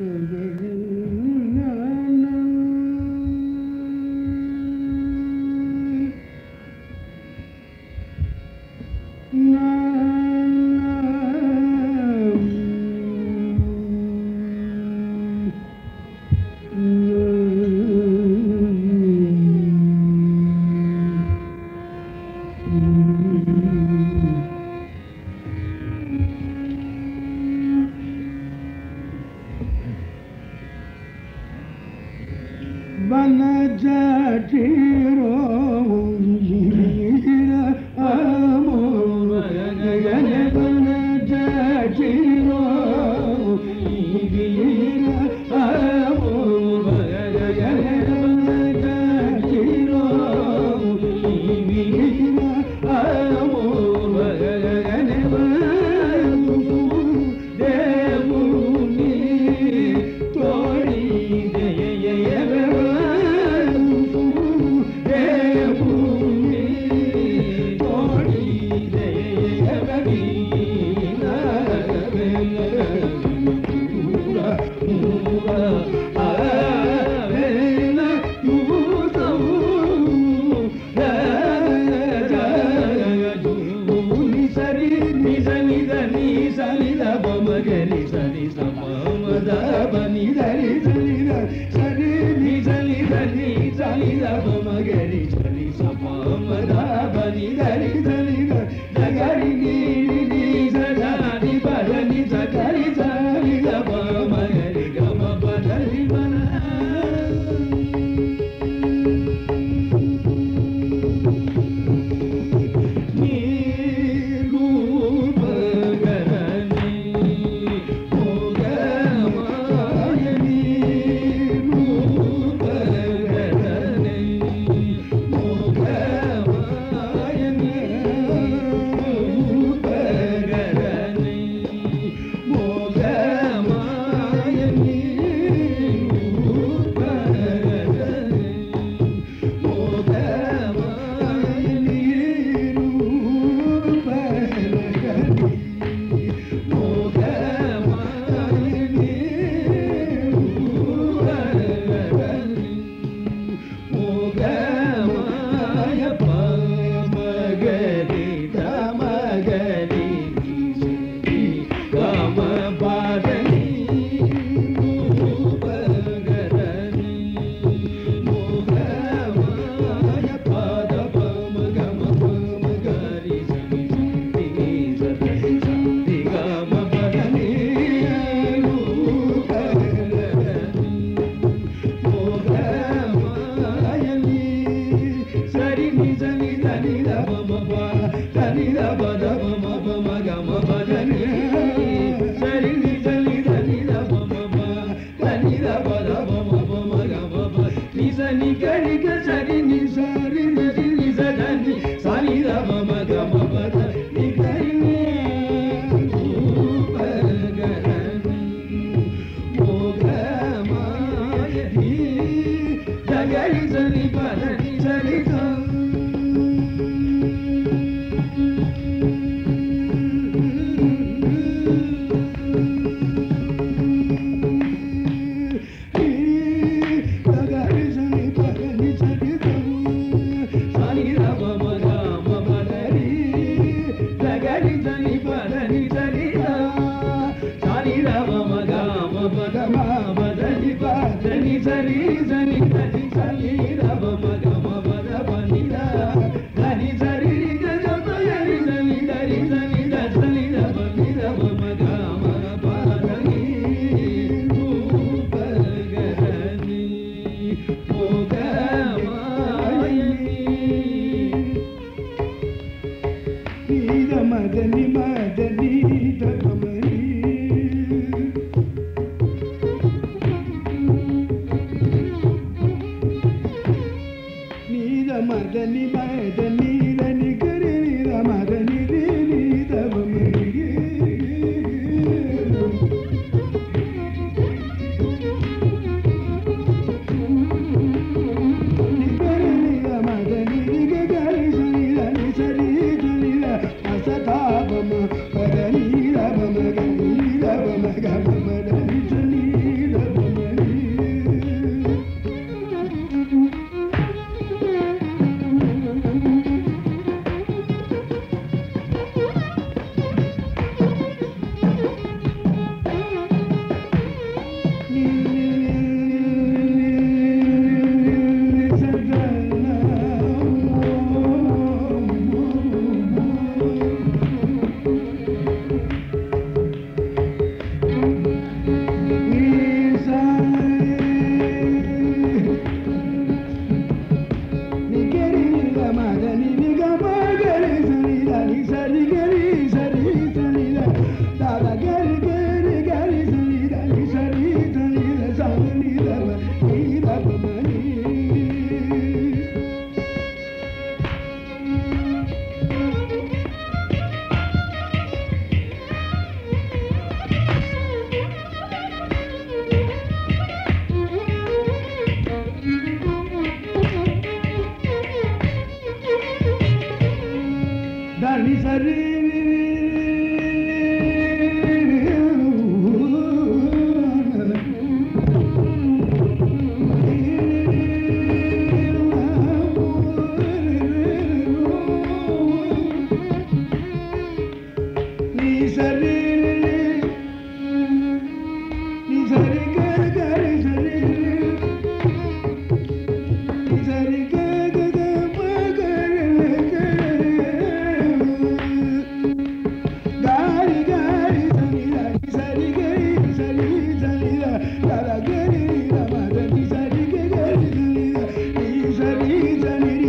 Mm-hmm. Zero చలి రమగరి చలి సమ zari zari zari zari zari